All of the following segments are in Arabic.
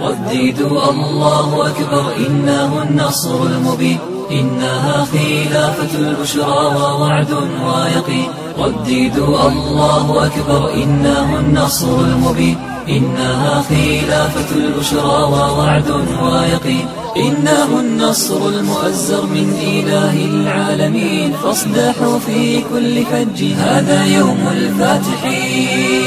رددوا الله أكبر إنه النصر المبين. إنها خلافة البشرى ووعد ويقين. رددوا الله أكبر إنه النصر المبين. إنها خلافة البشرى ووعد ويقين. إنه النصر المؤزر من إله العالمين. فاصدحوا في كل فج هذا يوم الفاتحين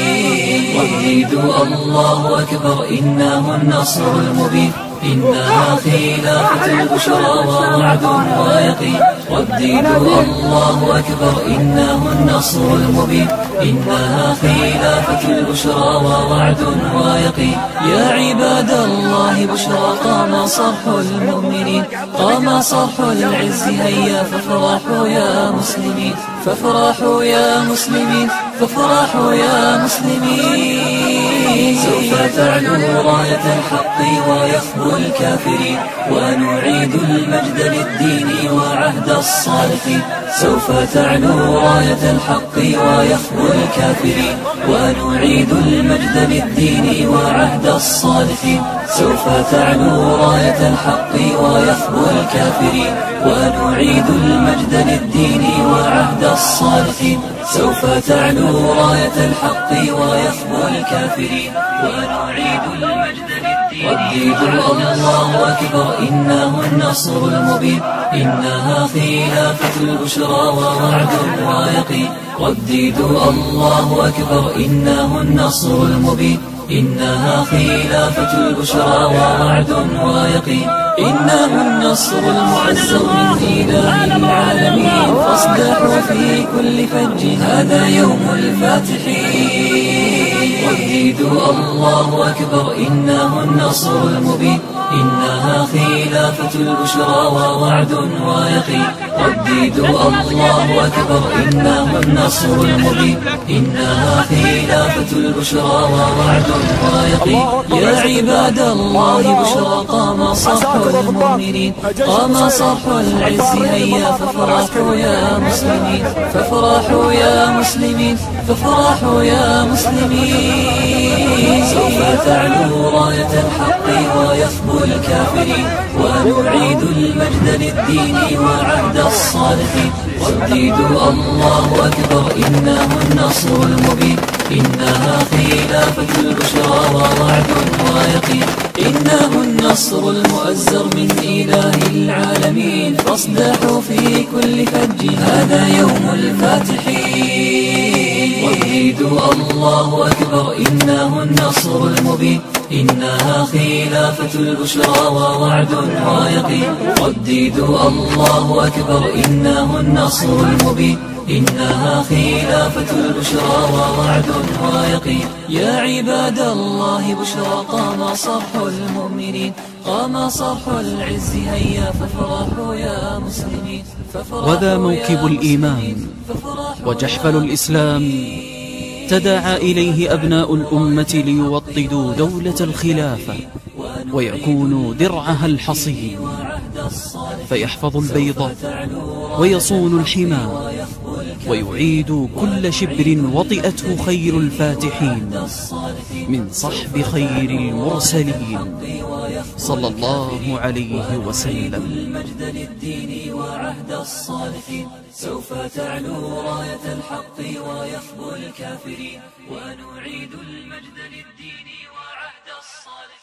رددوا الله أكبر إنه النصر المبين. إنها خلافة البشرى ووعد ويقين. رددوا الله أكبر إنه النصر المبين. إنها خلافة البشرى ووعد ويقين. يا عباد الله بشرى قام صرح المؤمنين. قام صرح العز هيا فافرحوا يا مسلمين. فافرحوا يا مسلمين فافرحوا يا مسلمين. تعلو راية الحق ويخبو الكافرين ونعيد المجد للدين وعهد الصالحين سوف تعلو راية الحق ويخبو الكافرين ونعيد المجد للدين وعهد الصالحين سوف تعلو راية الحق ويخبو الكافرين ونعيد المجد للدين وعهد الصالحين سوف تعلو راية الحق ويخبو الكافرين. ونعيد المجد للدين. رددوا الله أكبر. إنه النصر المبين. إنها خلافة البشرى ووعد ويقين رددوا الله أكبر. إنه النصر المبين. إنها خلافة البشرى ووعد ويقين. إنه النصر المعزر من إله العالمين. فاصدحوا في كل فج هذا يوم الفاتحين رددوا الله أكبر. إنه النصر المبين. إنها خلافة البشرى ووعد ويقين. رددوا الله أكبر إنه النصر المبين إنها خلافة البشرى ووعد ويقين يا عباد الله بشرى قام صرح المؤمنين قام صرح العز هيا فافرحوا يا مسلمين فافرحوا يا مسلمين فافرحوا يا مسلمين. سوف تعلو راية الحق ويخبو الكافرين ونعيد المجد للدين وعهد الصالحين. رددوا الله أكبر إنه النصر المبين. إنها خلافة البشرى ووعد ويقين. إنه النصر المؤزر من إله العالمين. فاصدحوا في كل فج هذا يوم الفاتحين. رددوا الله أكبر إنه النصر المبين. إنها خلافة البشرى ووعد ويقين. رددوا الله أكبر إنه النصر المبين. إنها خلافة البشرى ووعد ويقين. يا عباد الله بشرى قام صرح المؤمنين. قام صرح العز هيا فافرحوا يا مسلمين. وذا موكب الإيمان وجحفل الإسلام. تداعى إليه أبناء الأمة ليوطدوا دولة الخلافة ويكونوا درعها الحصين. فيحفظ البيض ويصون الحمى ويعيد كل شبر وطئته خير الفاتحين من صحب خير المرسلين. صلى الله عليه وسلم. المجد للدين وعهد الصالحين سوف تعلو راية الحق ويخبو الكافرين. ونعيد المجد للدين وعهد الصالح